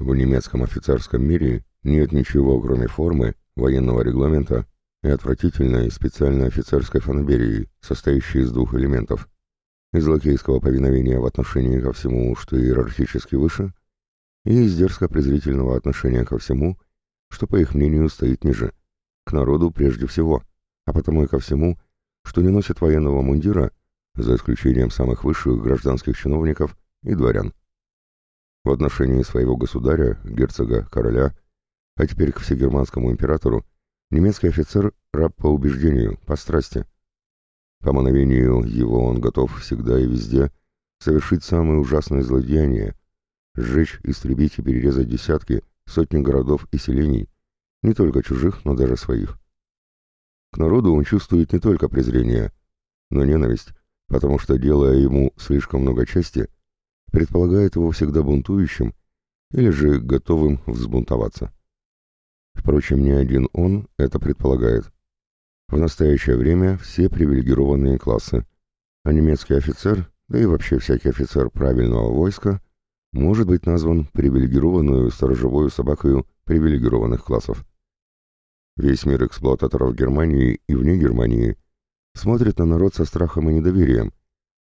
В немецком офицерском мире нет ничего, кроме формы, военного регламента и отвратительной специальной офицерской фанаберии, состоящей из двух элементов. Из лакейского повиновения в отношении ко всему, что иерархически выше, и из дерзко-презрительного отношения ко всему, что, по их мнению, стоит ниже, к народу прежде всего, а потому и ко всему, что не носит военного мундира, за исключением самых высших гражданских чиновников и дворян. В отношении своего государя, герцога, короля, а теперь к всегерманскому императору, немецкий офицер – раб по убеждению, по страсти. По мановению его он готов всегда и везде совершить самые ужасные злодеяния, сжечь, истребить и перерезать десятки, сотни городов и селений, не только чужих, но даже своих. К народу он чувствует не только презрение, но ненависть, потому что, делая ему слишком много чести, предполагает его всегда бунтующим или же готовым взбунтоваться. Впрочем, не один он это предполагает. В настоящее время все привилегированные классы, а немецкий офицер, да и вообще всякий офицер правильного войска, может быть назван привилегированную сторожевой собакою привилегированных классов. Весь мир эксплуататоров Германии и вне Германии смотрит на народ со страхом и недоверием,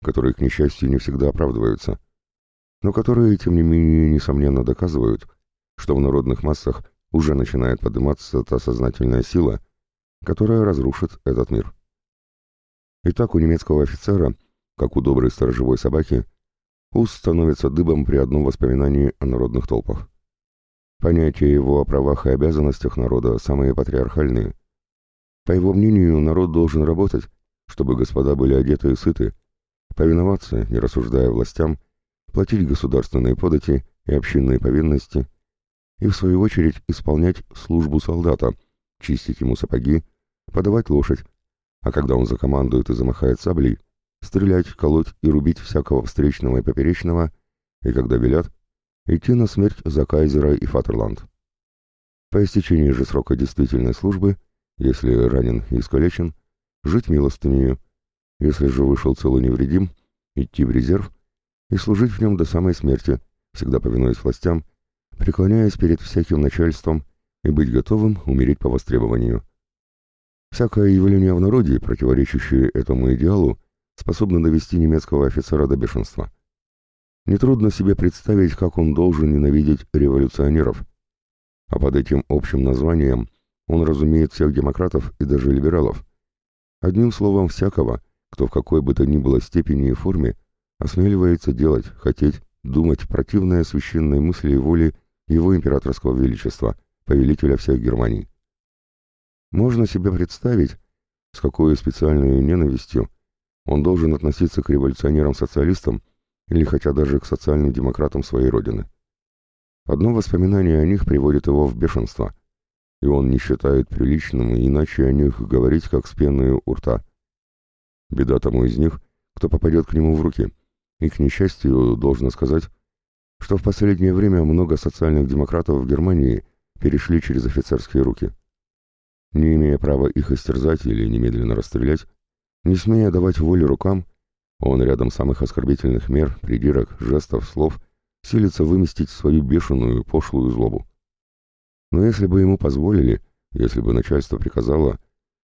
которые, к несчастью, не всегда оправдываются, но которые, тем не менее, несомненно доказывают, что в народных массах уже начинает подниматься та сознательная сила, которая разрушит этот мир. Итак, у немецкого офицера, как у доброй сторожевой собаки, уст становится дыбом при одном воспоминании о народных толпах. Понятия его о правах и обязанностях народа самые патриархальные. По его мнению, народ должен работать, чтобы господа были одеты и сыты, повиноваться, не рассуждая властям, платить государственные подати и общинные повинности, и в свою очередь исполнять службу солдата, чистить ему сапоги, подавать лошадь, а когда он закомандует и замахает саблей, стрелять, колоть и рубить всякого встречного и поперечного, и когда велят, идти на смерть за кайзера и Фатерланд. По истечении же срока действительной службы, если ранен и искалечен, жить милостынею, если же вышел цел и невредим, идти в резерв и служить в нем до самой смерти, всегда повинуясь властям, преклоняясь перед всяким начальством и быть готовым умереть по востребованию. Всякое явление в народе, противоречащее этому идеалу, способно довести немецкого офицера до бешенства. Нетрудно себе представить, как он должен ненавидеть революционеров. А под этим общим названием он разумеет всех демократов и даже либералов. Одним словом, всякого, кто в какой бы то ни было степени и форме осмеливается делать, хотеть, думать противное священной мысли и воле его императорского величества, повелителя всех Германий. Можно себе представить, с какой специальной ненавистью он должен относиться к революционерам-социалистам или хотя даже к социальным демократам своей родины. Одно воспоминание о них приводит его в бешенство, и он не считает приличным иначе о них говорить, как с пеной у рта. Беда тому из них, кто попадет к нему в руки, и, к несчастью, должно сказать, что в последнее время много социальных демократов в Германии перешли через офицерские руки. Не имея права их истерзать или немедленно расстрелять, не смея давать волю рукам, он рядом самых оскорбительных мер, придирок, жестов, слов силится выместить свою бешеную, пошлую злобу. Но если бы ему позволили, если бы начальство приказало,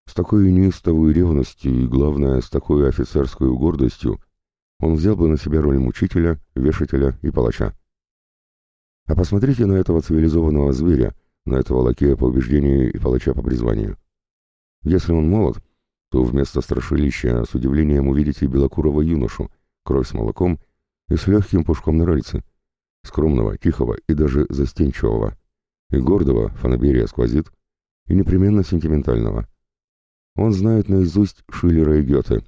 с такой неистовой ревностью и, главное, с такой офицерской гордостью, он взял бы на себя роль мучителя, вешателя и палача. А посмотрите на этого цивилизованного зверя, на этого лакея по убеждению и палача по призванию. Если он молод, то вместо страшилища с удивлением увидите белокурого юношу, кровь с молоком и с легким пушком на рыльце, скромного, тихого и даже застенчивого, и гордого, фанаберия сквозит, и непременно сентиментального. Он знает наизусть Шиллера и Гёте,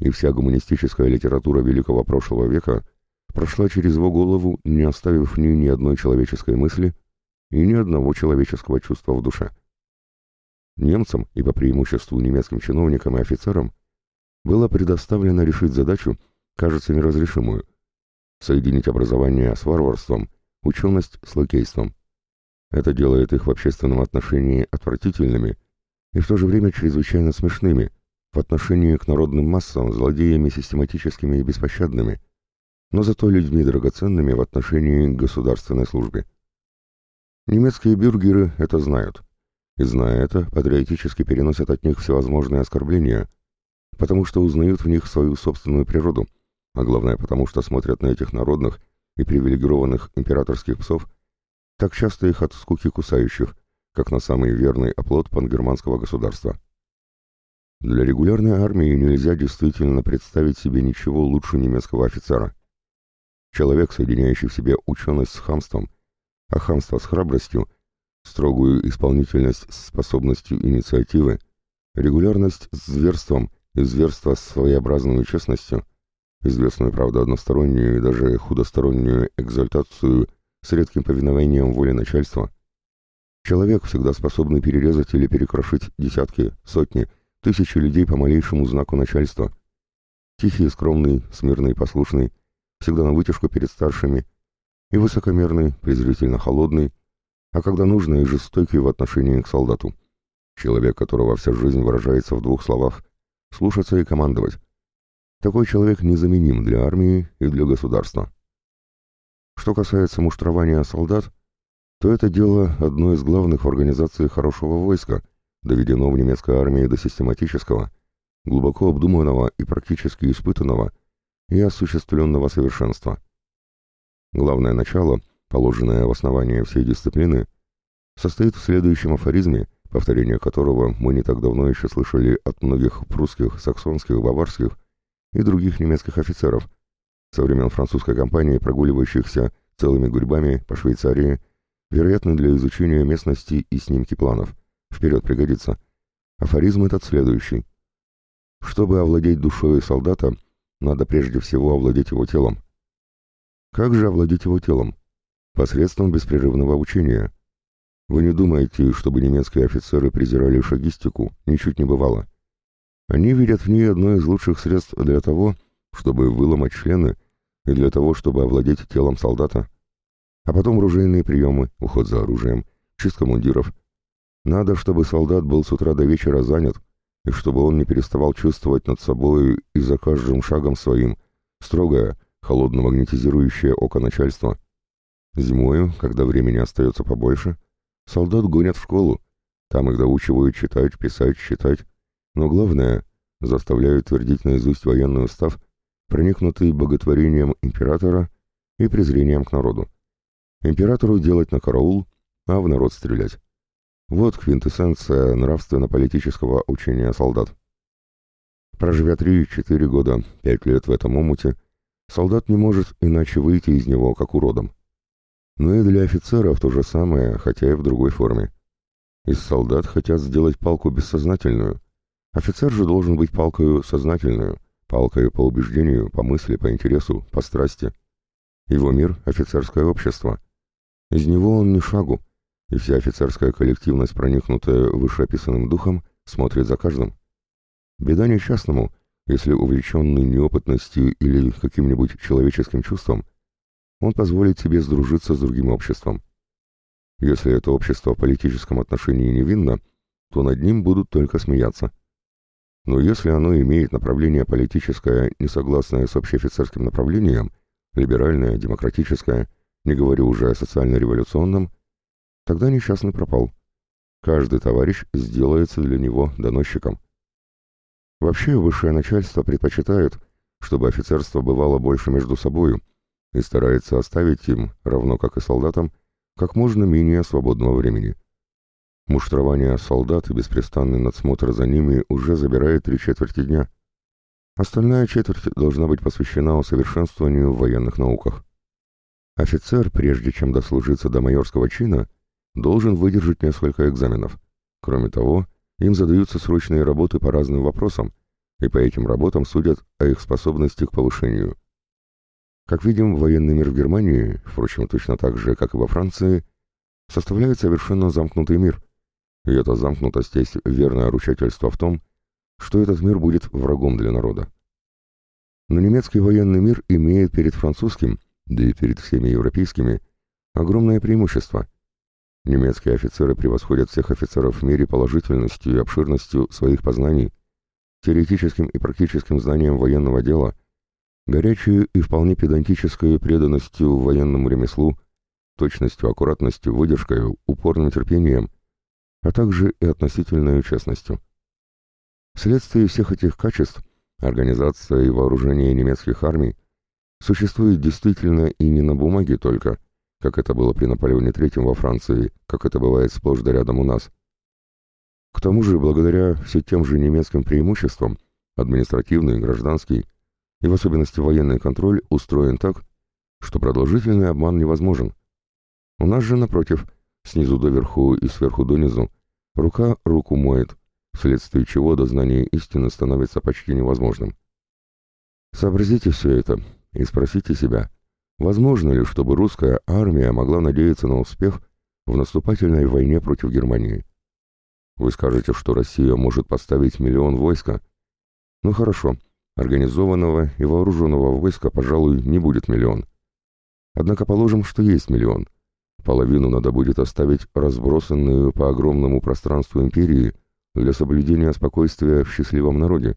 и вся гуманистическая литература великого прошлого века прошла через его голову, не оставив в ней ни одной человеческой мысли и ни одного человеческого чувства в душе. Немцам и по преимуществу немецким чиновникам и офицерам было предоставлено решить задачу, кажется неразрешимую, соединить образование с варварством, ученость с лакейством. Это делает их в общественном отношении отвратительными и в то же время чрезвычайно смешными, в отношении к народным массам злодеями систематическими и беспощадными, но зато людьми драгоценными в отношении к государственной службе. Немецкие бюргеры это знают. И зная это, патриотически переносят от них всевозможные оскорбления, потому что узнают в них свою собственную природу, а главное потому, что смотрят на этих народных и привилегированных императорских псов, так часто их от скуки кусающих, как на самый верный оплот пангерманского государства. Для регулярной армии нельзя действительно представить себе ничего лучше немецкого офицера. Человек, соединяющий в себе ученость с хамством, а хамство с храбростью, строгую исполнительность с способностью инициативы, регулярность с зверством и зверство с своеобразной честностью, известную, правда, одностороннюю и даже худостороннюю экзальтацию с редким повиновением воле начальства. Человек, всегда способный перерезать или перекрошить десятки, сотни, тысячи людей по малейшему знаку начальства. Тихий, скромный, смирный, послушный, всегда на вытяжку перед старшими, и высокомерный, презрительно холодный, а когда нужно, и жестокий в отношении к солдату. Человек, которого вся жизнь выражается в двух словах — слушаться и командовать. Такой человек незаменим для армии и для государства. Что касается муштрования солдат, то это дело одно из главных в организации хорошего войска, доведено в немецкой армии до систематического, глубоко обдуманного и практически испытанного и осуществленного совершенства. Главное начало, положенное в основании всей дисциплины, состоит в следующем афоризме, повторение которого мы не так давно еще слышали от многих прусских, саксонских, баварских и других немецких офицеров, со времен французской кампании, прогуливающихся целыми гурьбами по Швейцарии, вероятно, для изучения местности и снимки планов. Вперед пригодится. Афоризм этот следующий. Чтобы овладеть душой солдата, надо прежде всего овладеть его телом. Как же овладеть его телом? Посредством беспрерывного учения. Вы не думаете, чтобы немецкие офицеры презирали шагистику? Ничуть не бывало. Они видят в ней одно из лучших средств для того, чтобы выломать члены и для того, чтобы овладеть телом солдата. А потом ружейные приемы, уход за оружием, чистка мундиров. Надо, чтобы солдат был с утра до вечера занят, и чтобы он не переставал чувствовать над собой и за каждым шагом своим строгое, холодно-магнетизирующее око начальства. Зимою, когда времени остается побольше, солдат гонят в школу, там их доучивают читать, писать, считать, но главное, заставляют твердить наизусть военный устав, проникнутый боготворением императора и презрением к народу. Императору делать на караул, а в народ стрелять. Вот квинтэссенция нравственно-политического учения солдат. Проживя 3-4 года, 5 лет в этом омуте, солдат не может иначе выйти из него, как уродом. Но и для офицеров то же самое, хотя и в другой форме. Из солдат хотят сделать палку бессознательную. Офицер же должен быть палкою сознательную, палкою по убеждению, по мысли, по интересу, по страсти. Его мир — офицерское общество. Из него он ни шагу, и вся офицерская коллективность, проникнутая вышеописанным духом, смотрит за каждым. Беда несчастному, если увлеченный неопытностью или каким-нибудь человеческим чувством, он позволит себе сдружиться с другим обществом. Если это общество в политическом отношении невинно, то над ним будут только смеяться. Но если оно имеет направление политическое, не согласное с общеофицерским направлением, либеральное, демократическое, не говорю уже о социально-революционном, Тогда несчастный пропал. Каждый товарищ сделается для него доносчиком. Вообще, высшее начальство предпочитает, чтобы офицерство бывало больше между собою и старается оставить им, равно как и солдатам, как можно менее свободного времени. Муштрование солдат и беспрестанный надсмотр за ними уже забирает три четверти дня. Остальная четверть должна быть посвящена усовершенствованию в военных науках. Офицер, прежде чем дослужиться до майорского чина, должен выдержать несколько экзаменов. Кроме того, им задаются срочные работы по разным вопросам, и по этим работам судят о их способности к повышению. Как видим, военный мир в Германии, впрочем, точно так же, как и во Франции, составляет совершенно замкнутый мир, и эта замкнутость есть верное ручательство в том, что этот мир будет врагом для народа. Но немецкий военный мир имеет перед французским, да и перед всеми европейскими, огромное преимущество – Немецкие офицеры превосходят всех офицеров в мире положительностью и обширностью своих познаний, теоретическим и практическим знанием военного дела, горячей и вполне педантической преданностью военному ремеслу, точностью, аккуратностью, выдержкой, упорным терпением, а также и относительной честностью. Вследствие всех этих качеств организация и вооружение немецких армий существует действительно и не на бумаге только, как это было при Наполеоне III во Франции, как это бывает сплошь да рядом у нас. К тому же, благодаря все тем же немецким преимуществам, административный, гражданский и в особенности военный контроль устроен так, что продолжительный обман невозможен. У нас же, напротив, снизу доверху и сверху донизу, рука руку моет, вследствие чего дознание истины становится почти невозможным. Сообразите все это и спросите себя, возможно ли, чтобы русская армия могла надеяться на успех в наступательной войне против Германии? Вы скажете, что Россия может поставить миллион войска. Ну хорошо, организованного и вооруженного войска, пожалуй, не будет миллион. Однако положим, что есть миллион. Половину надо будет оставить разбросанную по огромному пространству империи для соблюдения спокойствия в счастливом народе,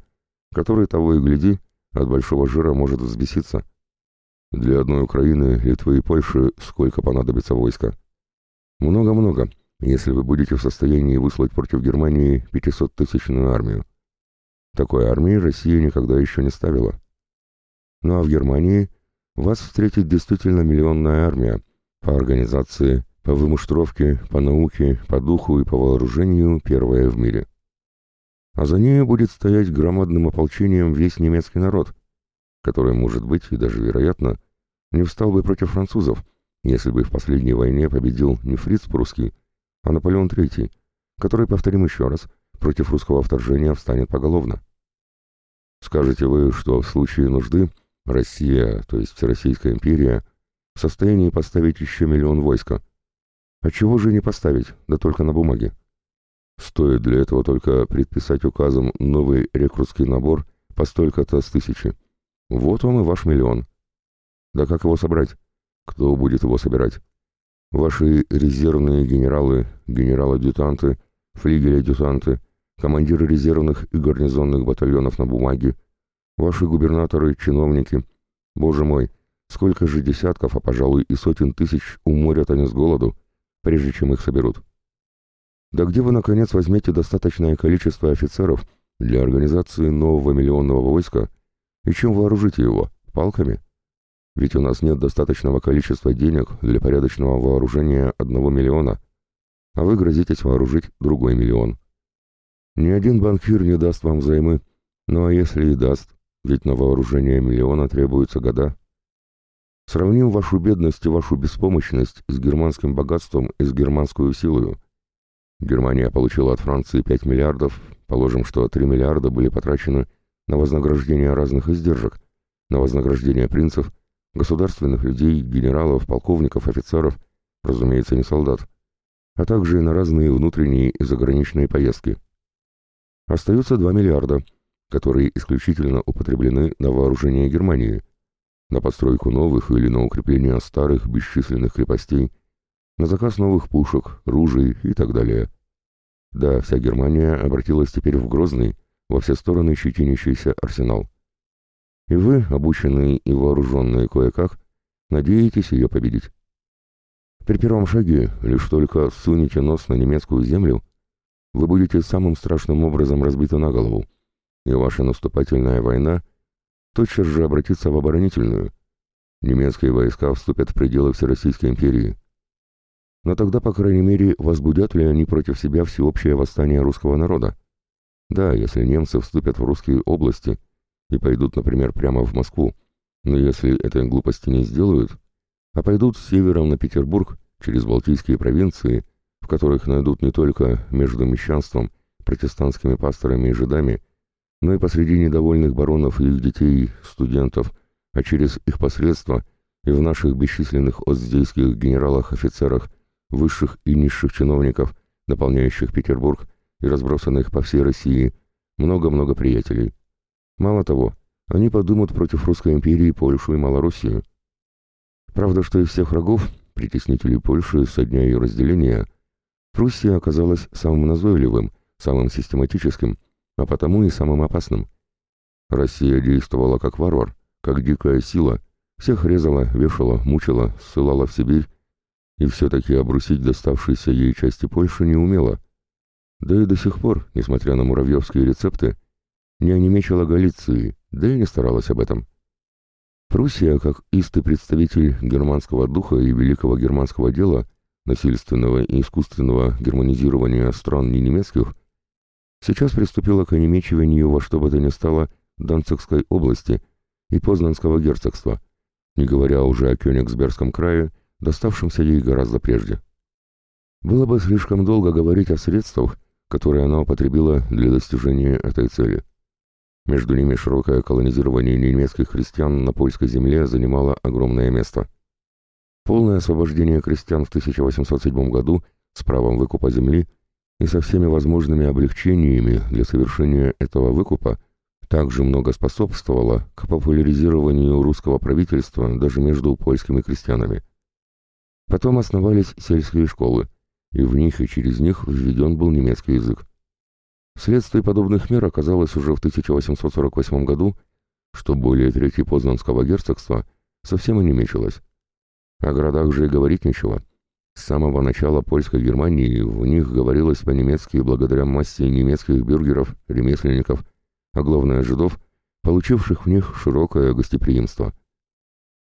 который, того и гляди, от большого жира может взбеситься. Для одной Украины, Литвы и Польши сколько понадобится войска? Много-много, если вы будете в состоянии выслать против Германии 500-тысячную армию. Такой армии Россия никогда еще не ставила. Ну а в Германии вас встретит действительно миллионная армия по организации, по вымуштровке, по науке, по духу и по вооружению первая в мире. А за ней будет стоять громадным ополчением весь немецкий народ, который, может быть, и даже вероятно, не встал бы против французов, если бы в последней войне победил не Фриц Прусский, а Наполеон III, который, повторим еще раз, против русского вторжения встанет поголовно. Скажете вы, что в случае нужды Россия, то есть Всероссийская империя, в состоянии поставить еще миллион войска. А чего же не поставить, да только на бумаге? Стоит для этого только предписать указом новый рекрутский набор по столько-то с тысячи. Вот вам и ваш миллион. Да как его собрать? Кто будет его собирать? Ваши резервные генералы, генерал-адъютанты, флигель-адъютанты, командиры резервных и гарнизонных батальонов на бумаге, Ваши губернаторы, чиновники. Боже мой, сколько же десятков, а пожалуй и сотен тысяч уморят они с голоду, прежде чем их соберут. Да где вы, наконец, возьмете достаточное количество офицеров для организации нового миллионного войска и чем вооружите его? Палками? Ведь у нас нет достаточного количества денег для порядочного вооружения одного миллиона, а вы грозитесь вооружить другой миллион. Ни один банкир не даст вам взаймы, ну а если и даст, ведь на вооружение миллиона требуются года. Сравним вашу бедность и вашу беспомощность с германским богатством и с германскую силою. Германия получила от Франции 5 миллиардов, положим, что 3 миллиарда были потрачены на вознаграждение разных издержек, на вознаграждение принцев, государственных людей, генералов, полковников, офицеров, разумеется, не солдат, а также на разные внутренние и заграничные поездки. Остается 2 миллиарда – которые исключительно употреблены на вооружение Германии, на постройку новых или на укрепление старых бесчисленных крепостей, на заказ новых пушек, ружей и так далее. Да, вся Германия обратилась теперь в грозный, во все стороны щетинящийся арсенал. И вы, обученные и вооруженные кое-как, надеетесь ее победить. При первом шаге, лишь только сунете нос на немецкую землю, вы будете самым страшным образом разбиты на голову, и ваша наступательная война тотчас же обратится в оборонительную. Немецкие войска вступят в пределы Всероссийской империи. Но тогда, по крайней мере, возбудят ли они против себя всеобщее восстание русского народа? Да, если немцы вступят в русские области и пойдут, например, прямо в Москву, но если этой глупости не сделают, а пойдут с севером на Петербург через Балтийские провинции, в которых найдут не только между мещанством, протестантскими пасторами и жидами, но и посреди недовольных баронов и их детей, студентов, а через их посредства и в наших бесчисленных остзейских генералах-офицерах, высших и низших чиновников, наполняющих Петербург и разбросанных по всей России, много-много приятелей. Мало того, они подумают против Русской империи Польшу и Малороссию. Правда, что из всех врагов, притеснителей Польши со дня ее разделения, Пруссия оказалась самым назойливым, самым систематическим, а потому и самым опасным. Россия действовала как варвар, как дикая сила, всех резала, вешала, мучила, ссылала в Сибирь, и все-таки обрусить доставшейся ей части Польши не умела. Да и до сих пор, несмотря на муравьевские рецепты, не онемечила Галиции, да и не старалась об этом. Пруссия, как истый представитель германского духа и великого германского дела, насильственного и искусственного германизирования стран не немецких, сейчас приступила к онемечиванию во что бы то ни стало Данцигской области и Познанского герцогства, не говоря уже о Кёнигсбергском крае, доставшемся ей гораздо прежде. Было бы слишком долго говорить о средствах, которые она употребила для достижения этой цели. Между ними широкое колонизирование немецких крестьян на польской земле занимало огромное место. Полное освобождение крестьян в 1807 году с правом выкупа земли и со всеми возможными облегчениями для совершения этого выкупа также много способствовало к популяризированию русского правительства даже между польскими крестьянами. Потом основались сельские школы, и в них и через них введен был немецкий язык. Вследствие подобных мер оказалось уже в 1848 году, что более трети Познанского герцогства совсем и не мечилось. О городах же и говорить нечего. С самого начала польской Германии в них говорилось по-немецки благодаря массе немецких бюргеров, ремесленников, а главное жидов, получивших в них широкое гостеприимство.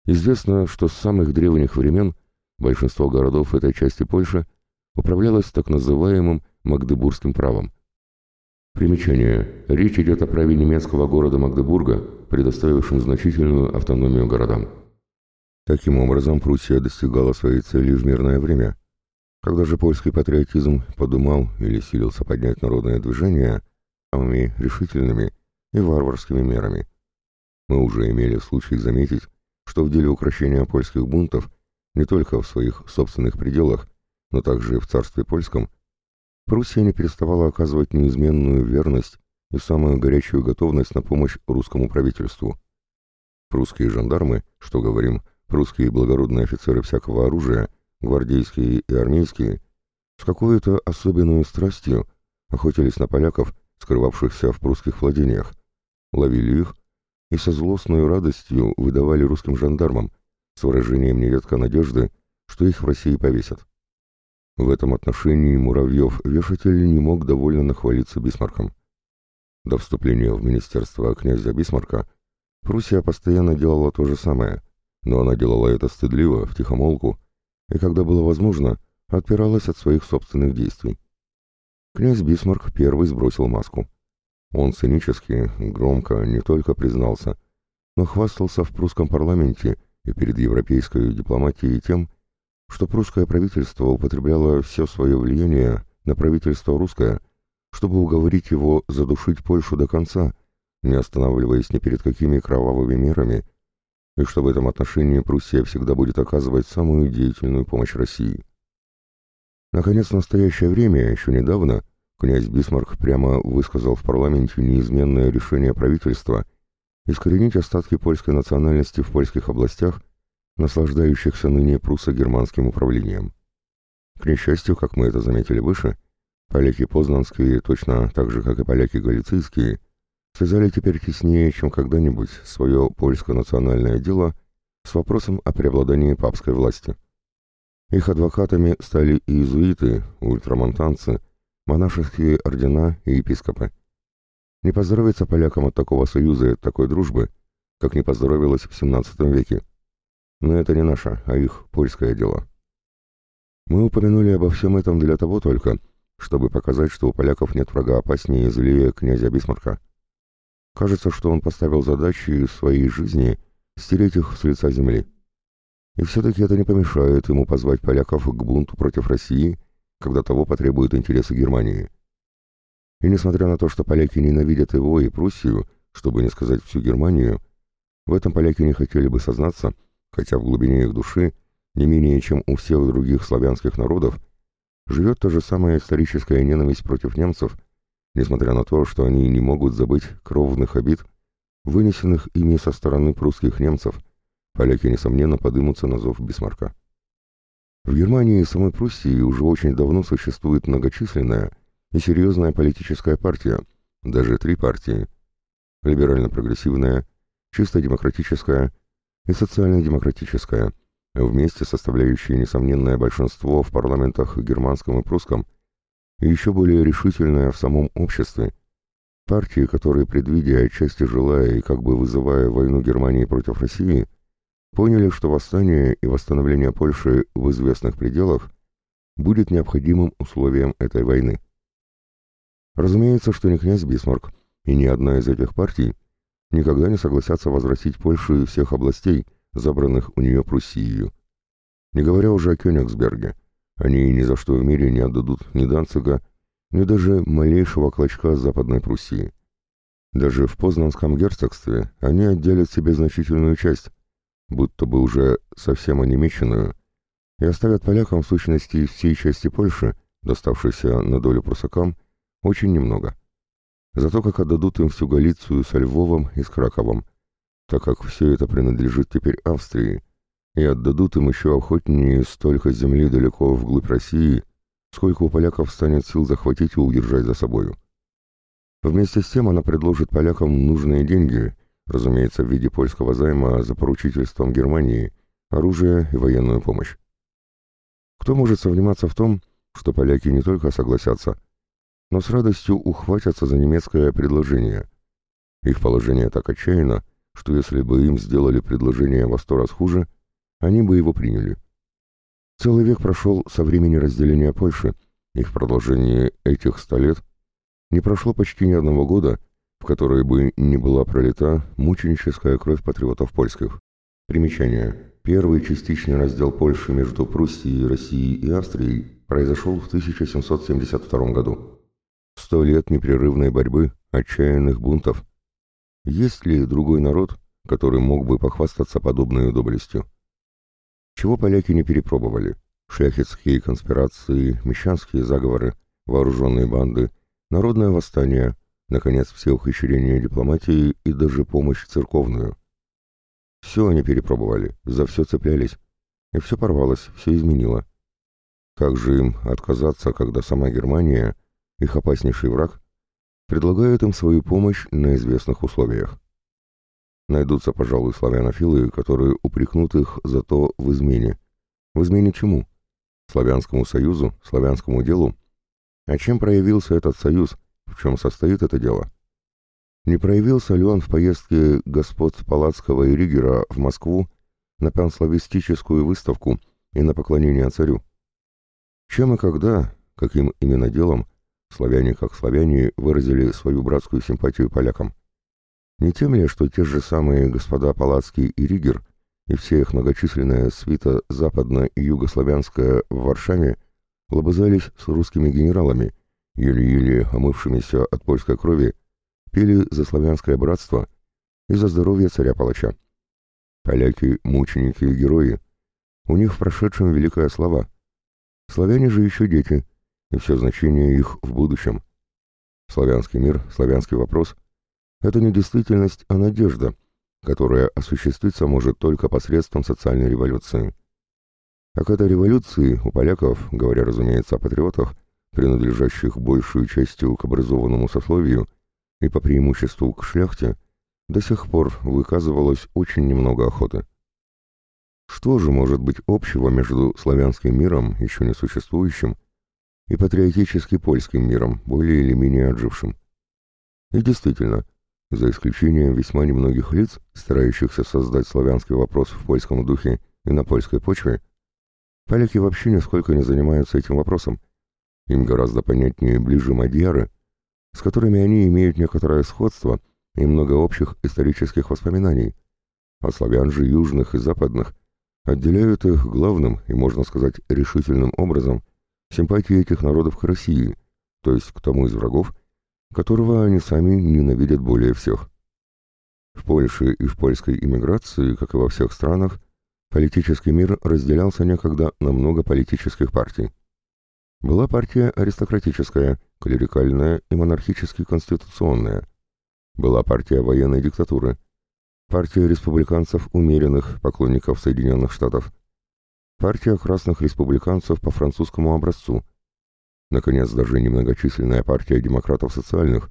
Известно, что с самых древних времен большинство городов этой части Польши управлялось так называемым Магдебургским правом – Примечание. Речь идет о праве немецкого города Магдебурга, предоставившем значительную автономию городам. Таким образом, Пруссия достигала своей цели в мирное время. Когда же польский патриотизм подумал или силился поднять народное движение самыми решительными и варварскими мерами. Мы уже имели случай заметить, что в деле укрощения польских бунтов не только в своих собственных пределах, но также и в царстве польском – Пруссия не переставала оказывать неизменную верность и самую горячую готовность на помощь русскому правительству. Прусские жандармы, что говорим, прусские благородные офицеры всякого оружия, гвардейские и армейские, с какой-то особенной страстью охотились на поляков, скрывавшихся в прусских владениях, ловили их и со злостной радостью выдавали русским жандармам с выражением нередко надежды, что их в России повесят. В этом отношении Муравьев-вешатель не мог довольно нахвалиться Бисмарком. До вступления в министерство князя Бисмарка Пруссия постоянно делала то же самое, но она делала это стыдливо, втихомолку, и, когда было возможно, отпиралась от своих собственных действий. Князь Бисмарк первый сбросил маску. Он цинически, громко не только признался, но хвастался в прусском парламенте и перед европейской дипломатией тем, что прусское правительство употребляло все свое влияние на правительство русское, чтобы уговорить его задушить Польшу до конца, не останавливаясь ни перед какими кровавыми мерами, и что в этом отношении Пруссия всегда будет оказывать самую деятельную помощь России. Наконец, в настоящее время, еще недавно, князь Бисмарк прямо высказал в парламенте неизменное решение правительства искоренить остатки польской национальности в польских областях наслаждающихся ныне пруссо-германским управлением. К несчастью, как мы это заметили выше, поляки познанские, точно так же, как и поляки галицийские, связали теперь теснее, чем когда-нибудь, свое польско-национальное дело с вопросом о преобладании папской власти. Их адвокатами стали иезуиты, ультрамонтанцы, монашеские ордена и епископы. Не поздоровится полякам от такого союза и такой дружбы, как не поздоровилось в XVII веке. Но это не наше, а их польское дело. Мы упомянули обо всем этом для того только, чтобы показать, что у поляков нет врага опаснее и злее князя Бисмарка. Кажется, что он поставил задачи своей жизни стереть их с лица земли. И все-таки это не помешает ему позвать поляков к бунту против России, когда того потребуют интересы Германии. И несмотря на то, что поляки ненавидят его и Пруссию, чтобы не сказать всю Германию, в этом поляки не хотели бы сознаться, хотя в глубине их души, не менее чем у всех других славянских народов, живет та же самая историческая ненависть против немцев, несмотря на то, что они не могут забыть кровных обид, вынесенных ими со стороны прусских немцев, поляки, несомненно, подымутся на зов Бисмарка. В Германии и самой Пруссии уже очень давно существует многочисленная и серьезная политическая партия, даже три партии, либерально-прогрессивная, чисто демократическая и социально-демократическая, вместе составляющие несомненное большинство в парламентах германском и прусском, и еще более решительное в самом обществе, партии, которые, предвидя, отчасти желая и как бы вызывая войну Германии против России, поняли, что восстание и восстановление Польши в известных пределах будет необходимым условием этой войны. Разумеется, что ни князь Бисмарк и ни одна из этих партий никогда не согласятся возвратить Польшу всех областей, забранных у нее Пруссией. Не говоря уже о Кёнигсберге, они ни за что в мире не отдадут ни Данцига, ни даже малейшего клочка Западной Пруссии. Даже в Познанском герцогстве они отделят себе значительную часть, будто бы уже совсем онемеченную, и оставят полякам в сущности всей части Польши, доставшейся на долю прусакам, очень немного. Зато как отдадут им всю Галицию со Львовом и с Краковом, так как все это принадлежит теперь Австрии, и отдадут им еще охотнее столько земли далеко вглубь России, сколько у поляков станет сил захватить и удержать за собою. Вместе с тем она предложит полякам нужные деньги, разумеется, в виде польского займа за поручительством Германии, оружие и военную помощь. Кто может сомневаться в том, что поляки не только согласятся, но с радостью ухватятся за немецкое предложение. Их положение так отчаянно, что если бы им сделали предложение во сто раз хуже, они бы его приняли. Целый век прошел со времени разделения Польши, и в продолжении этих ста лет не прошло почти ни одного года, в который бы не была пролита мученическая кровь патриотов польских. Примечание. Первый частичный раздел Польши между Пруссией, Россией и Австрией произошел в 1772 году. Сто лет непрерывной борьбы, отчаянных бунтов. Есть ли другой народ, который мог бы похвастаться подобной доблестью? Чего поляки не перепробовали? Шляхетские конспирации, мещанские заговоры, вооруженные банды, народное восстание, наконец, все ухищрения дипломатии и даже помощь церковную. Все они перепробовали, за все цеплялись, и все порвалось, все изменило. Как же им отказаться, когда сама Германия, их опаснейший враг, предлагает им свою помощь на известных условиях? Найдутся, пожалуй, славянофилы, которые упрекнут их за то в измене. В измене чему? Славянскому союзу, славянскому делу? А чем проявился этот союз? В чем состоит это дело? Не проявился ли он в поездке господ Палацкого и Ригера в Москву на панславистическую выставку и на поклонение царю? Чем и когда, каким именно делом, славяне как славяне выразили свою братскую симпатию полякам? Не тем ли, что те же самые господа Палацкий и Ригер и вся их многочисленная свита западно- и югославянская в Варшаве лобызались с русскими генералами, еле-еле омывшимися от польской крови, пели за славянское братство и за здоровье царя-палача. Поляки — мученики и герои. У них в прошедшем великая слава. Славяне же еще дети, и все значение их в будущем. Славянский мир, славянский вопрос это не действительность, а надежда, которая осуществиться может только посредством социальной революции. А к этой революции у поляков, говоря, разумеется, о патриотах, принадлежащих большую частью к образованному сословию и по преимуществу к шляхте, до сих пор выказывалось очень немного охоты. Что же может быть общего между славянским миром, еще не существующим, и патриотически польским миром, более или менее отжившим? И действительно, за исключением весьма немногих лиц, старающихся создать славянский вопрос в польском духе и на польской почве, поляки вообще нисколько не занимаются этим вопросом. Им гораздо понятнее ближе мадьяры, с которыми они имеют некоторое сходство и много общих исторических воспоминаний, а славян же южных и западных отделяют их главным и, можно сказать, решительным образом симпатии этих народов к России, то есть к тому из врагов, которого они сами ненавидят более всех. В Польше и в польской иммиграции, как и во всех странах, политический мир разделялся некогда на много политических партий. Была партия аристократическая, клерикальная и монархически-конституционная. Была партия военной диктатуры, партия республиканцев умеренных, поклонников Соединенных Штатов, партия красных республиканцев по французскому образцу – Наконец, даже немногочисленная партия демократов социальных,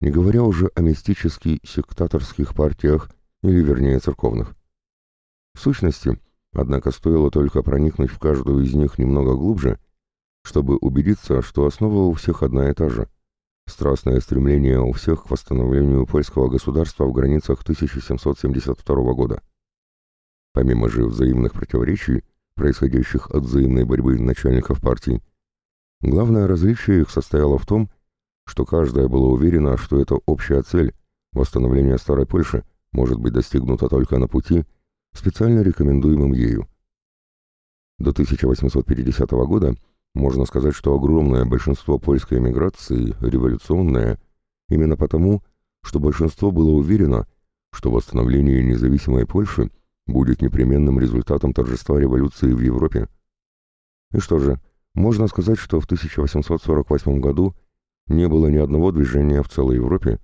не говоря уже о мистически сектаторских партиях или, вернее, церковных. В сущности, Однако стоило только проникнуть в каждую из них немного глубже, чтобы убедиться, что основа у всех одна и та же. Страстное стремление у всех к восстановлению польского государства в границах 1772 года. Помимо же взаимных противоречий, происходящих от взаимной борьбы начальников партий, главное различие их состояло в том, что каждая была уверена, что эта общая цель – восстановление Старой Польши – может быть достигнута только на пути, специально рекомендуемым ею. До 1850 года можно сказать, что огромное большинство польской эмиграции революционное именно потому, что большинство было уверено, что восстановление независимой Польши будет непременным результатом торжества революции в Европе. И что же, можно сказать, что в 1848 году не было ни одного движения в целой Европе,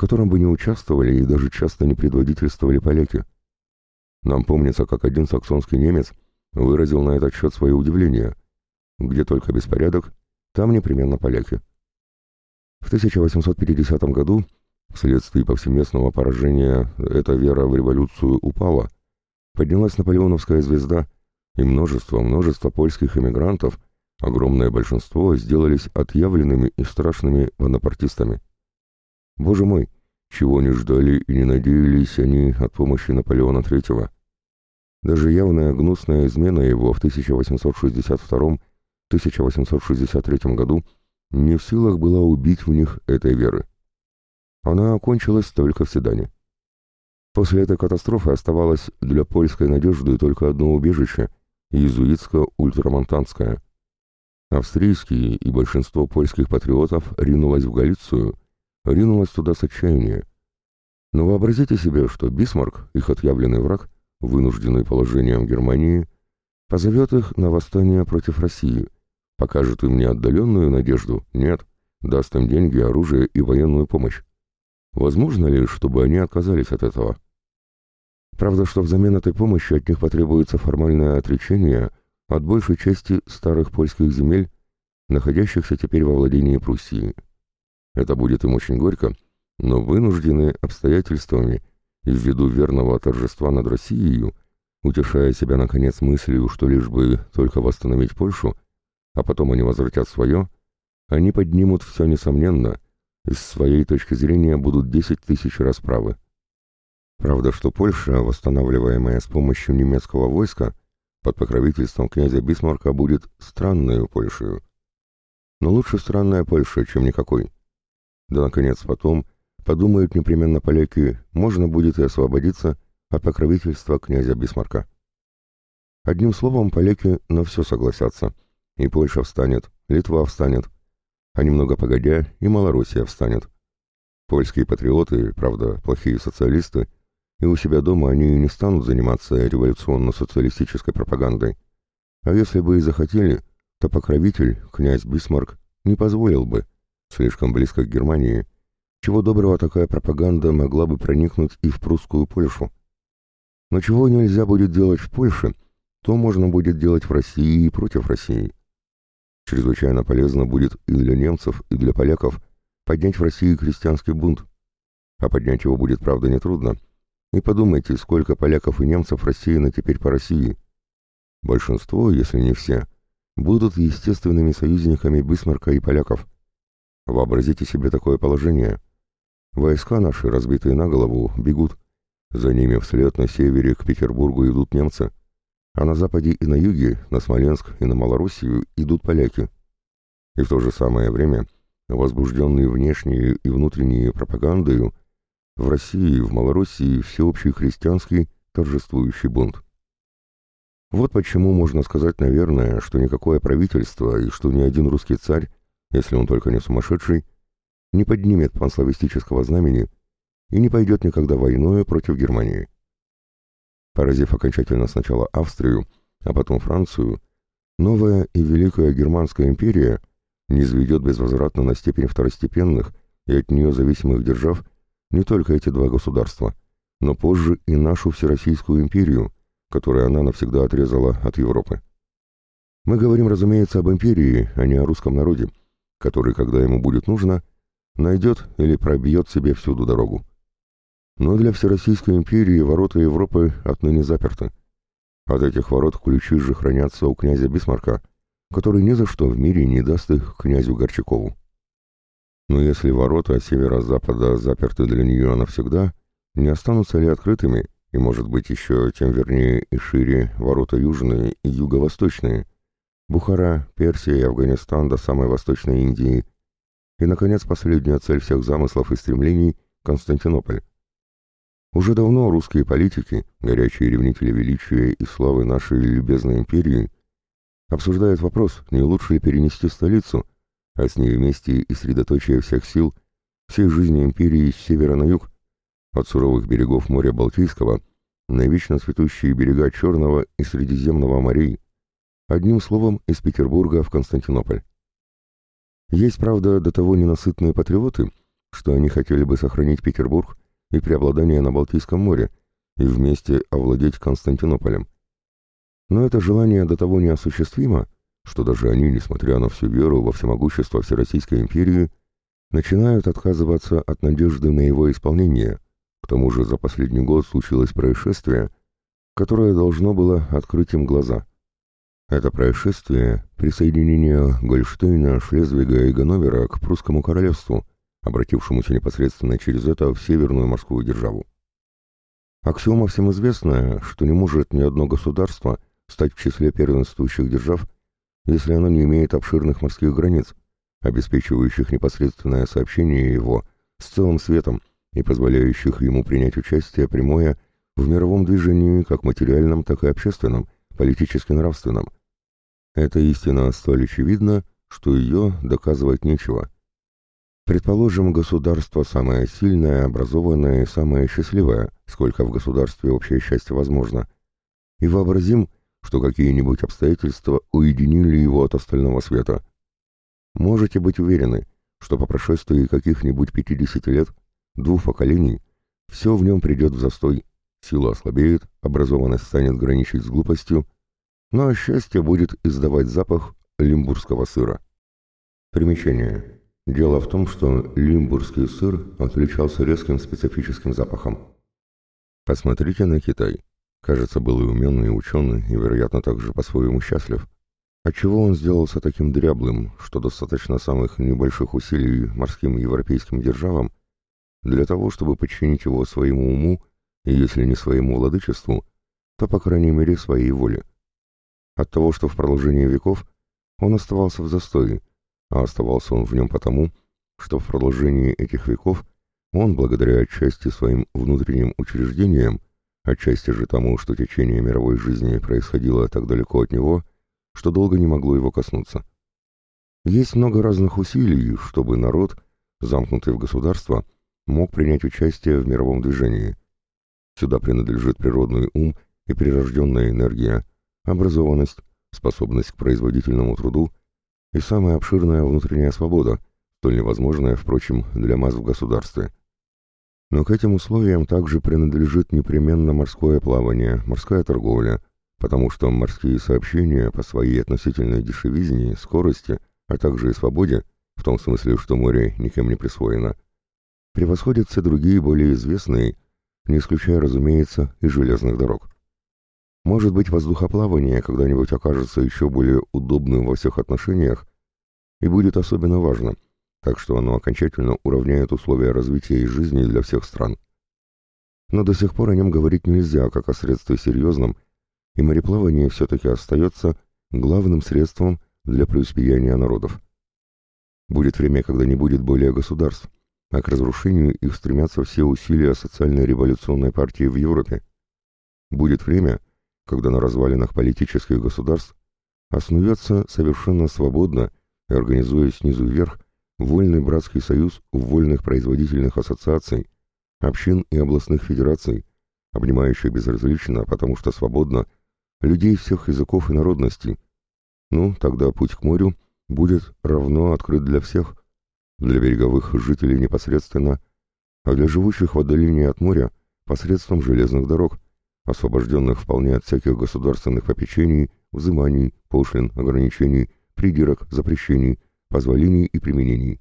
котором бы не участвовали и даже часто не предводительствовали поляки. Нам помнится, как один саксонский немец выразил на этот счет свое удивление. Где только беспорядок, там непременно поляки. В 1850 году, вследствие повсеместного поражения, эта вера в революцию упала, поднялась наполеоновская звезда, и множество-множество польских эмигрантов, огромное большинство, сделались отъявленными и страшными бонапартистами. Боже мой, чего не ждали и не надеялись они от помощи Наполеона III. Даже явная гнусная измена его в 1862-1863 году не в силах была убить в них этой веры. Она окончилась только в Седане. После этой катастрофы оставалось для польской надежды только одно убежище – иезуитско-ультрамонтанское. Австрийские и большинство польских патриотов ринулось в Галицию – ринулась туда с отчаяния. Но вообразите себе, что Бисмарк, их отъявленный враг, вынужденный положением Германии, позовет их на восстание против России, покажет им неотдаленную надежду, нет, даст им деньги, оружие и военную помощь. Возможно ли, чтобы они отказались от этого? Правда, что взамен этой помощи от них потребуется формальное отречение от большей части старых польских земель, находящихся теперь во владении Пруссии. Это будет им очень горько, но вынуждены обстоятельствами и ввиду верного торжества над Россией, утешая себя наконец мыслью, что лишь бы только восстановить Польшу, а потом они возвратят свое, они поднимут все несомненно, и с своей точки зрения будут десять тысяч расправы. Правда, что Польша, восстанавливаемая с помощью немецкого войска, под покровительством князя Бисмарка будет странной Польшей. Но лучше странная Польша, чем никакой. Да, наконец, потом, подумают непременно поляки, можно будет и освободиться от покровительства князя Бисмарка. Одним словом, поляки на все согласятся. И Польша встанет, Литва встанет, а немного погодя и Малороссия встанет. Польские патриоты, правда, плохие социалисты, и у себя дома они не станут заниматься революционно-социалистической пропагандой. А если бы и захотели, то покровитель, князь Бисмарк, не позволил бы, слишком близко к Германии, чего доброго такая пропаганда могла бы проникнуть и в прусскую Польшу. Но чего нельзя будет делать в Польше, то можно будет делать в России и против России. Чрезвычайно полезно будет и для немцев, и для поляков поднять в России крестьянский бунт. А поднять его будет, правда, нетрудно. И подумайте, сколько поляков и немцев рассеяно теперь по России. Большинство, если не все, будут естественными союзниками Бисмарка и поляков – Вообразите себе такое положение. Войска наши, разбитые на голову, бегут. За ними вслед на севере к Петербургу идут немцы, а на западе и на юге, на Смоленск и на Малороссию идут поляки. И в то же самое время, возбужденные внешней и внутренней пропагандою, в России, в Малороссии всеобщий христианский торжествующий бунт. Вот почему можно сказать, наверное, что никакое правительство и что ни один русский царь если он только не сумасшедший, не поднимет панславистического знамени и не пойдет никогда войною против Германии. Поразив окончательно сначала Австрию, а потом Францию, новая и великая Германская империя низведет безвозвратно на степень второстепенных и от нее зависимых держав не только эти два государства, но позже и нашу Всероссийскую империю, которую она навсегда отрезала от Европы. Мы говорим, разумеется, об империи, а не о русском народе, который, когда ему будет нужно, найдет или пробьет себе всюду дорогу. Но для Всероссийской империи ворота Европы отныне заперты. От этих ворот ключи же хранятся у князя Бисмарка, который ни за что в мире не даст их князю Горчакову. Но если ворота северо-запада заперты для нее навсегда, не останутся ли открытыми, и, может быть, еще тем вернее и шире, ворота южные и юго-восточные, Бухара, Персия и Афганистан до самой восточной Индии, и, наконец, последняя цель всех замыслов и стремлений – Константинополь. Уже давно русские политики, горячие ревнители величия и славы нашей любезной империи, обсуждают вопрос, не лучше ли перенести столицу, а с ней вместе и средоточие всех сил, всей жизни империи с севера на юг, от суровых берегов моря Балтийского на вечно цветущие берега Черного и Средиземного морей, одним словом, из Петербурга в Константинополь. Есть, правда, до того ненасытные патриоты, что они хотели бы сохранить Петербург и преобладание на Балтийском море, и вместе овладеть Константинополем. Но это желание до того неосуществимо, что даже они, несмотря на всю веру во всемогущество Всероссийской империи, начинают отказываться от надежды на его исполнение. К тому же за последний год случилось происшествие, которое должно было открыть им глаза. Это происшествие — присоединение Гольштейна, Шлезвига и Ганновера к прусскому королевству, обратившемуся непосредственно через это в Северную морскую державу. Аксиома всем известная, что не может ни одно государство стать в числе первенствующих держав, если оно не имеет обширных морских границ, обеспечивающих непосредственное сообщение его с целым светом и позволяющих ему принять участие прямое в мировом движении как материальном, так и общественном, политически-нравственном. Эта истина столь очевидна, что ее доказывать нечего – Предположим, государство самое сильное, образованное и самое счастливое, сколько в государстве общее счастье возможно. И вообразим, что какие-нибудь обстоятельства уединили его от остального света. Можете быть уверены, что по прошествии каких-нибудь 50 лет, двух поколений, все в нем придет в застой, сила ослабеет, образованность станет граничить с глупостью, но счастье будет издавать запах лимбургского сыра. Примечание. Дело в том, что лимбургский сыр отличался резким специфическим запахом. Посмотрите на Китай. Кажется, был и уменный, ученый, и, вероятно, также по-своему счастлив. Отчего он сделался таким дряблым, что достаточно самых небольших усилий морским европейским державам для того, чтобы подчинить его своему уму, и если не своему владычеству, то, по крайней мере, своей воле. От того, что в продолжении веков он оставался в застое, а оставался он в нем потому, что в продолжении этих веков он, благодаря отчасти своим внутренним учреждениям, отчасти же тому, что течение мировой жизни происходило так далеко от него, что долго не могло его коснуться. Есть много разных усилий, чтобы народ, замкнутый в государство, мог принять участие в мировом движении. Сюда принадлежит природный ум и прирожденная энергия, образованность, способность к производительному труду и самая обширная внутренняя свобода, столь невозможная, впрочем, для масс в государстве. Но к этим условиям также принадлежит непременно морское плавание, морская торговля, потому что морские сообщения по своей относительной дешевизне, скорости, а также и свободе, в том смысле, что море никем не присвоено, превосходят все другие более известные, не исключая, разумеется, и железных дорог. Может быть, воздухоплавание когда-нибудь окажется еще более удобным во всех отношениях и будет особенно важно, так что оно окончательно уравняет условия развития и жизни для всех стран. Но до сих пор о нем говорить нельзя, как о средстве серьезном, и мореплавание все-таки остается главным средством для преуспеяния народов. Будет время, когда не будет более государств, а к разрушению их стремятся все усилия социальной революционной партии в Европе. Будет время, когда на развалинах политических государств основется совершенно свободно и организуя снизу вверх вольный братский союз вольных производительных ассоциаций, общин и областных федераций, обнимающих безразлично, потому что свободно, людей всех языков и народностей. Ну, тогда путь к морю будет равно открыт для всех, для береговых жителей непосредственно, а для живущих в отдалении от моря посредством железных дорог – освобожденных вполне от всяких государственных попечений, взыманий, пошлин, ограничений, придирок, запрещений, позволений и применений.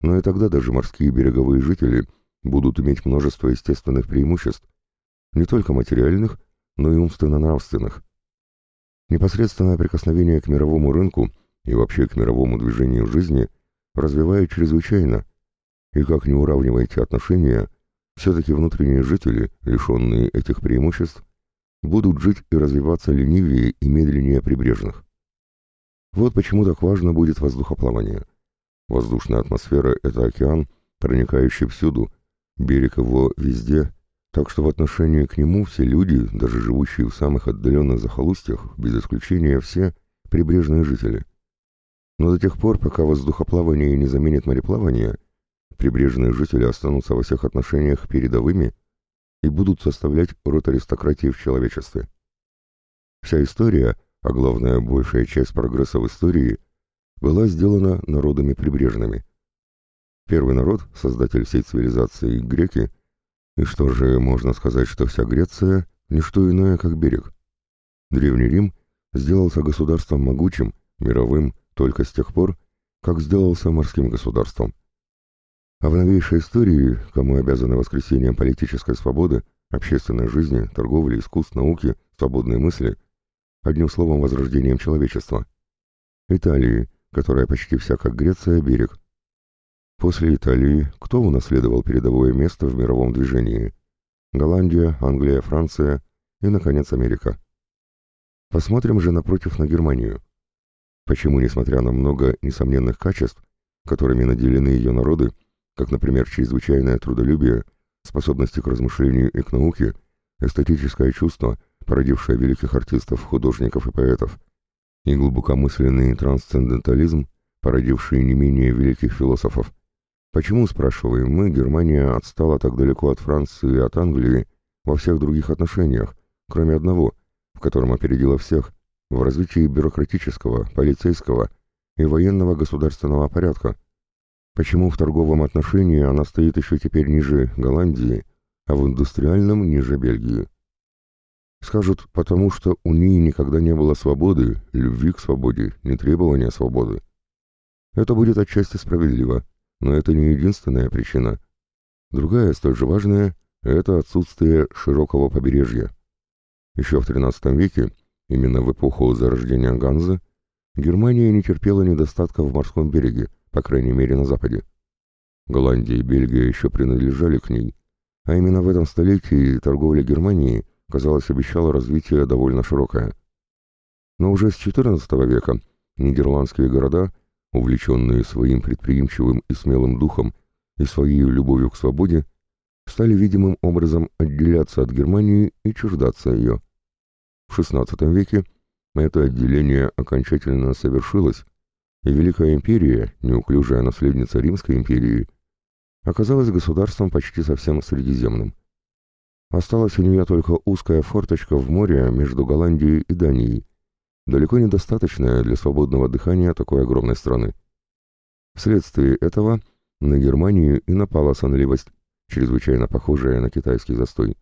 Но и тогда даже морские береговые жители будут иметь множество естественных преимуществ, не только материальных, но и умственно-нравственных. Непосредственное прикосновение к мировому рынку и вообще к мировому движению жизни развивает чрезвычайно, и как не уравниваете отношения, все-таки внутренние жители, лишенные этих преимуществ, будут жить и развиваться ленивее и медленнее прибрежных. Вот почему так важно будет воздухоплавание. Воздушная атмосфера — это океан, проникающий всюду, берег его везде, так что в отношении к нему все люди, даже живущие в самых отдаленных захолустьях, без исключения все, прибрежные жители. Но до тех пор, пока воздухоплавание не заменит мореплавание, прибрежные жители останутся во всех отношениях передовыми и будут составлять род аристократии в человечестве. Вся история, а главное большая часть прогресса в истории, была сделана народами прибрежными. Первый народ, создатель всей цивилизации, греки, и что же, можно сказать, что вся Греция – не что иное, как берег. Древний Рим сделался государством могучим, мировым, только с тех пор, как сделался морским государством. А в новейшей истории, кому обязаны воскресением политической свободы, общественной жизни, торговли, искусств, науки, свободной мысли, одним словом, возрождением человечества. Италии, которая почти вся, как Греция, берег. После Италии кто унаследовал передовое место в мировом движении? Голландия, Англия, Франция и, наконец, Америка. Посмотрим же напротив на Германию. Почему, несмотря на много несомненных качеств, которыми наделены ее народы, как, например, чрезвычайное трудолюбие, способности к размышлению и к науке, эстетическое чувство, породившее великих артистов, художников и поэтов, и глубокомысленный трансцендентализм, породивший не менее великих философов. Почему, спрашиваем мы, Германия отстала так далеко от Франции и от Англии во всех других отношениях, кроме одного, в котором опередила всех, в развитии бюрократического, полицейского и военного государственного порядка, Почему в торговом отношении она стоит еще теперь ниже Голландии, а в индустриальном ниже Бельгии? Скажут, потому что у нее никогда не было свободы, любви к свободе, не требования свободы. Это будет отчасти справедливо, но это не единственная причина. Другая, столь же важная, это отсутствие широкого побережья. Еще в XIII веке, именно в эпоху зарождения Ганзы, Германия не терпела недостатка в морском береге, по крайней мере на Западе. Голландия и Бельгия еще принадлежали к ней, а именно в этом столетии торговля Германии, казалось, обещала развитие довольно широкое. Но уже с XIV века нидерландские города, увлеченные своим предприимчивым и смелым духом и своей любовью к свободе, стали видимым образом отделяться от Германии и чуждаться ее. В XVI веке это отделение окончательно совершилось, и Великая империя, неуклюжая наследница Римской империи, оказалась государством почти совсем средиземным. Осталась у нее только узкая форточка в море между Голландией и Данией, далеко недостаточная для свободного дыхания такой огромной страны. Вследствие этого на Германию и напала сонливость, чрезвычайно похожая на китайский застой.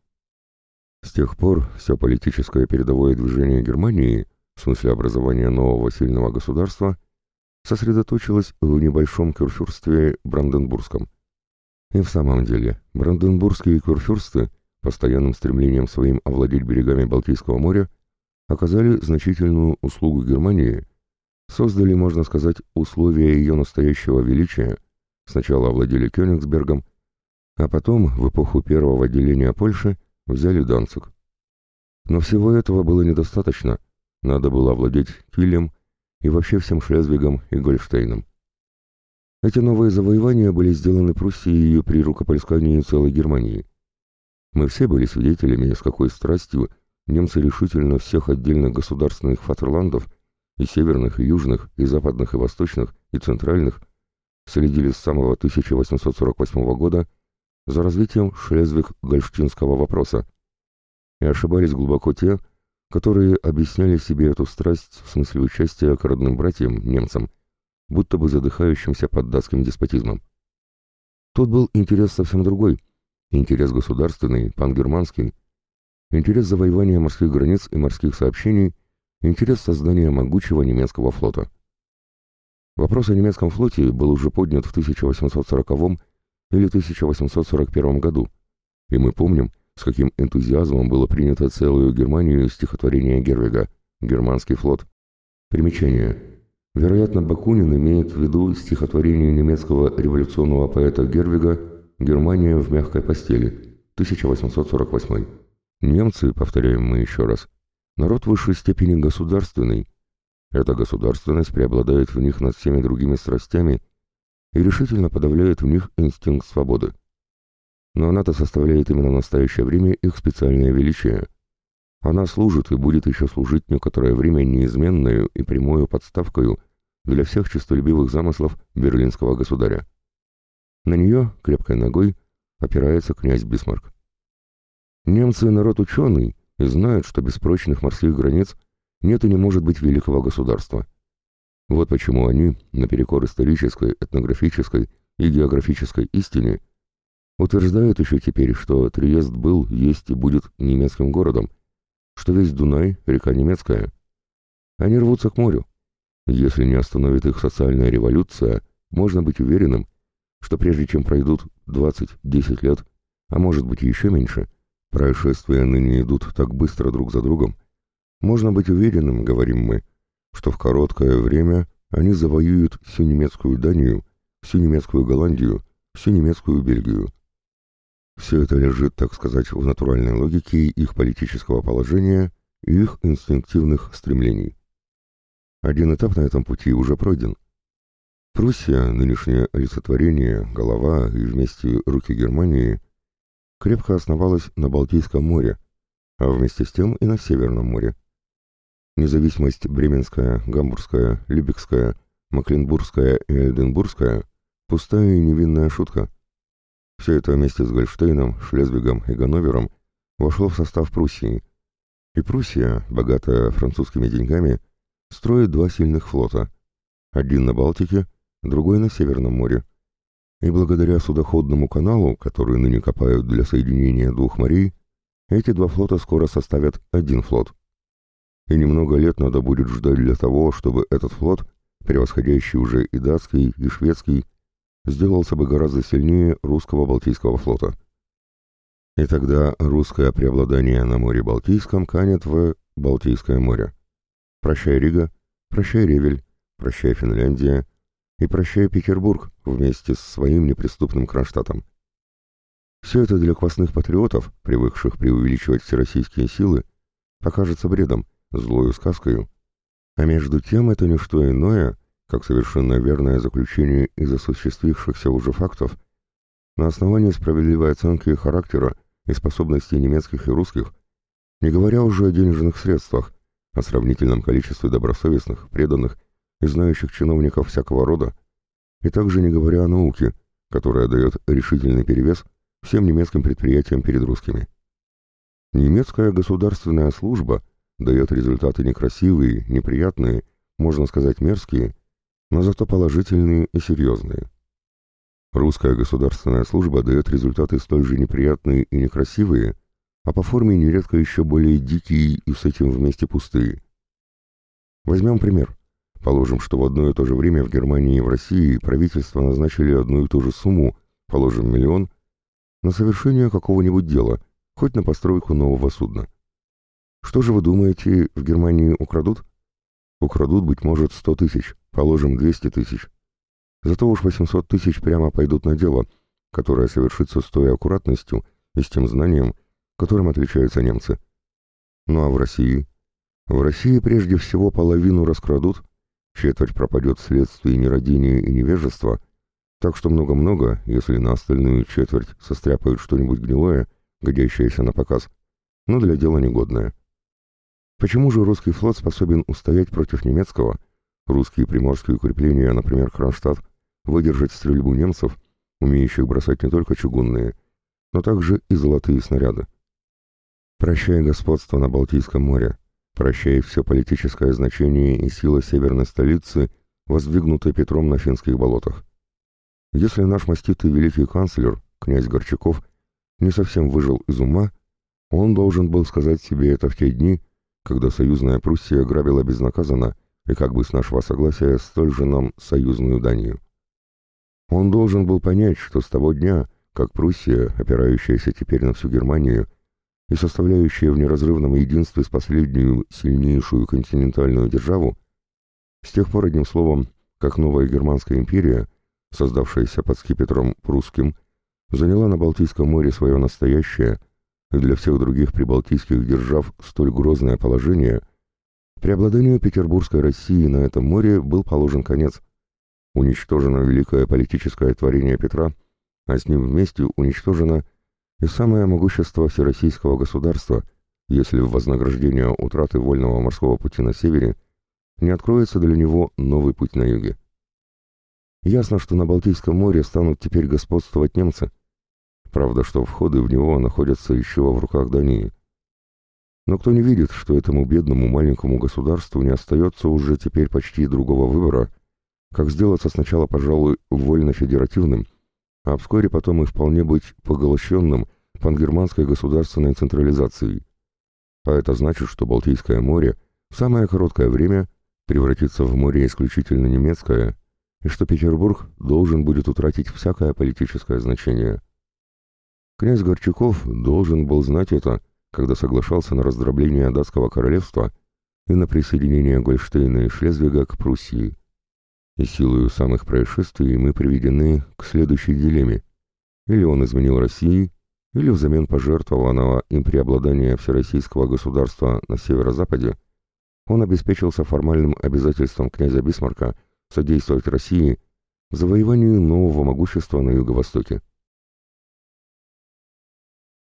С тех пор все политическое передовое движение Германии, в смысле образования нового сильного государства, сосредоточилась в небольшом курфюрстве Бранденбургском. И в самом деле, бранденбургские курфюрсты, постоянным стремлением своим овладеть берегами Балтийского моря, оказали значительную услугу Германии, создали, можно сказать, условия ее настоящего величия, сначала овладели Кёнигсбергом, а потом, в эпоху первого деления Польши, взяли Данциг. Но всего этого было недостаточно, надо было овладеть Килем и вообще всем Шлезвигом и Гольштейном. Эти новые завоевания были сделаны Пруссией при рукополискании целой Германии. Мы все были свидетелями, с какой страстью немцы решительно всех отдельных государственных фатерландов, и северных, и южных, и западных, и восточных, и центральных, следили с самого 1848 года за развитием Шлезвиг-Гольштинского вопроса. И ошибались глубоко те, которые объясняли себе эту страсть в смысле участия к родным братьям, немцам, будто бы задыхающимся под датским деспотизмом. Тут был интерес совсем другой, интерес государственный, пангерманский, интерес завоевания морских границ и морских сообщений, интерес создания могучего немецкого флота. Вопрос о немецком флоте был уже поднят в 1840 или 1841 году, и мы помним, с каким энтузиазмом было принято целую Германию стихотворение Гервига «Германский флот». Примечание. Вероятно, Бакунин имеет в виду стихотворение немецкого революционного поэта Гервига «Германия в мягкой постели» 1848. Немцы, повторяем мы еще раз, народ высшей степени государственный. Эта государственность преобладает в них над всеми другими страстями и решительно подавляет в них инстинкт свободы. Но она-то составляет именно в настоящее время их специальное величие. Она служит и будет еще служить некоторое время неизменную и прямую подставкою для всех честолюбивых замыслов берлинского государя. На нее, крепкой ногой, опирается князь Бисмарк. Немцы — народ ученый и знают, что без прочных морских границ нет и не может быть великого государства. Вот почему они, наперекор исторической, этнографической и географической истине, утверждают еще теперь, что Триест был, есть и будет немецким городом, что весь Дунай — река немецкая. Они рвутся к морю. Если не остановит их социальная революция, можно быть уверенным, что прежде чем пройдут 20-10 лет, а может быть еще меньше, происшествия ныне идут так быстро друг за другом, можно быть уверенным, говорим мы, что в короткое время они завоюют всю немецкую Данию, всю немецкую Голландию, всю немецкую Бельгию. Все это лежит, так сказать, в натуральной логике их политического положения и их инстинктивных стремлений. Один этап на этом пути уже пройден. Пруссия, нынешнее олицетворение, голова и вместе руки Германии, крепко основалась на Балтийском море, а вместе с тем и на Северном море. Независимость Бременская, Гамбургская, Любекская, Макленбургская и Эдинбургская – пустая и невинная шутка. Все это вместе с Гольштейном, Шлезвигом и Ганновером вошло в состав Пруссии. И Пруссия, богатая французскими деньгами, строит два сильных флота. Один на Балтике, другой на Северном море. И благодаря судоходному каналу, который ныне копают для соединения двух морей, эти два флота скоро составят один флот – и немного лет надо будет ждать для того, чтобы этот флот, превосходящий уже и датский, и шведский, сделался бы гораздо сильнее русского Балтийского флота. И тогда русское преобладание на море Балтийском канет в Балтийское море. Прощай, Рига, прощай, Ревель, прощай, Финляндия и прощай, Петербург вместе с своим неприступным Кронштадтом. Все это для квасных патриотов, привыкших преувеличивать всероссийские силы, покажется бредом, злою сказкою, а между тем это не что иное, как совершенно верное заключение из осуществившихся уже фактов на основании справедливой оценки характера и способностей немецких и русских, не говоря уже о денежных средствах, о сравнительном количестве добросовестных, преданных и знающих чиновников всякого рода, и также не говоря о науке, которая дает решительный перевес всем немецким предприятиям перед русскими. Немецкая государственная служба – дает результаты некрасивые, неприятные, можно сказать мерзкие, но зато положительные и серьезные. Русская государственная служба дает результаты столь же неприятные и некрасивые, а по форме нередко еще более дикие и с этим вместе пустые. Возьмем пример. Положим, что в одно и то же время в Германии и в России правительство назначили одну и ту же сумму, положим миллион, на совершение какого-нибудь дела, хоть на постройку нового судна. Что же вы думаете, в Германии украдут? Украдут, быть может, сто тысяч, положим, двести тысяч. Зато уж восемьсот тысяч прямо пойдут на дело, которое совершится с той аккуратностью и с тем знанием, которым отличаются немцы. Ну а в России? В России прежде всего половину раскрадут, четверть пропадет вследствие нерадения и невежества, так что много-много, если на остальную четверть состряпают что-нибудь гнилое, годящееся на показ, но для дела негодное. Почему же русский флот способен устоять против немецкого? Русские приморские укрепления, например, Кронштадт, выдержать стрельбу немцев, умеющих бросать не только чугунные, но также и золотые снаряды. Прощая господство на Балтийском море, прощая все политическое значение и сила северной столицы, воздвигнутой Петром на финских болотах. Если наш маститый великий канцлер, князь Горчаков, не совсем выжил из ума, он должен был сказать себе это в те дни, когда союзная Пруссия грабила безнаказанно и как бы с нашего согласия столь же нам союзную Данию. Он должен был понять, что с того дня, как Пруссия, опирающаяся теперь на всю Германию, и составляющие в неразрывном единстве с последнюю сильнейшую континентальную державу, с тех пор, одним словом, как новая Германская империя, создавшаяся под скипетром прусским, заняла на Балтийском море свое настоящее для всех других прибалтийских держав столь грозное положение, преобладанию Петербургской России на этом море был положен конец. Уничтожено великое политическое творение Петра, а с ним вместе уничтожено и самое могущество всероссийского государства, если в вознаграждение утраты вольного морского пути на севере не откроется для него новый путь на юге. Ясно, что на Балтийском море станут теперь господствовать немцы. Правда, что входы в него находятся еще в руках Дании. Но кто не видит, что этому бедному маленькому государству не остается уже теперь почти другого выбора, как сделаться сначала, пожалуй, вольно-федеративным, а вскоре потом и вполне быть поглощенным пангерманской государственной централизацией. А это значит, что Балтийское море в самое короткое время превратится в море исключительно немецкое, и что Петербург должен будет утратить всякое политическое значение. Князь Горчаков должен был знать это, когда соглашался на раздробление датского королевства и на присоединение Гольштейна и Шлезвига к Пруссии и силою самых происшествий мы приведены к следующей дилемме. Или он изменил России, или взамен пожертвованного им преобладания всероссийского государства на северо-западе, он обеспечился формальным обязательством князя Бисмарка содействовать России в завоевании нового могущества на юго-востоке.